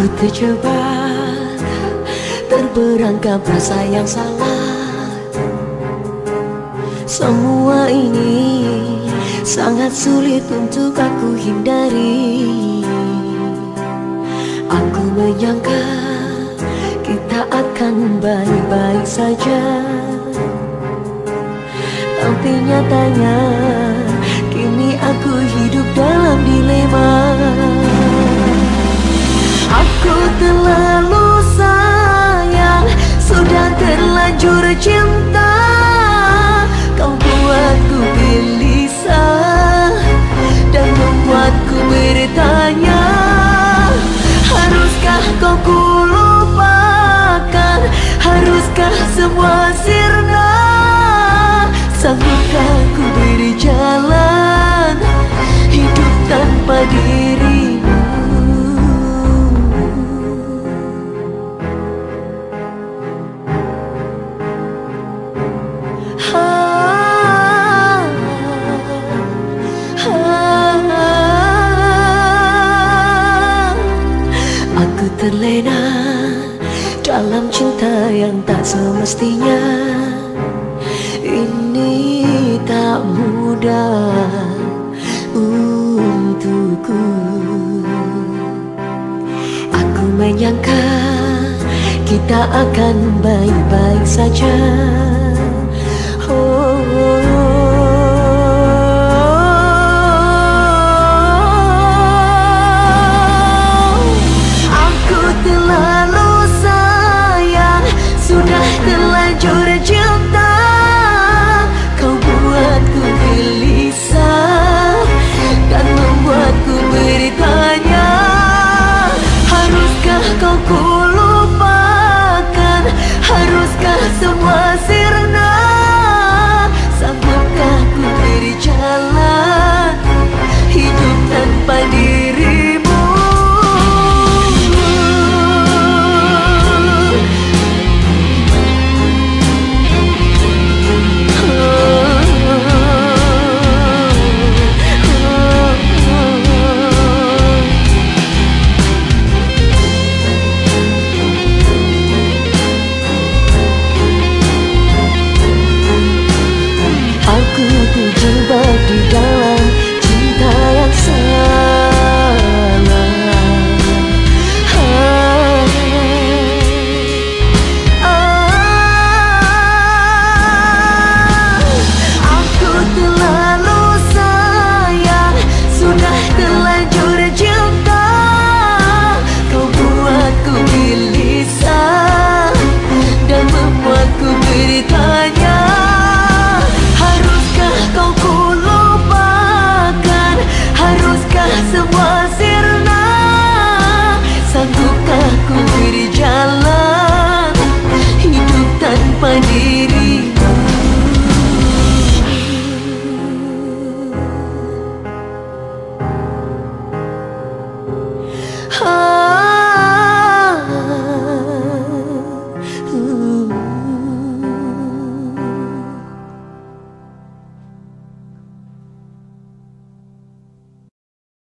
Aku terjebak Terperangkap rasa yang salah. Semua ini Sangat sulit untuk aku hindari. Aku menyangka Kita akan baik-baik saja. Tapi nyatanya Kini aku hidup dalam dilema terlanjur cinta Kau buatku gelisah Dan membuatku bertanya Haruskah kau ku lupakan Haruskah semua sirna? Sanggupkah terlena dalam cinta yang tak semestinya. Ini tak mudah untukku. Aku menyangka kita akan baik-baik saja Oh. Oh.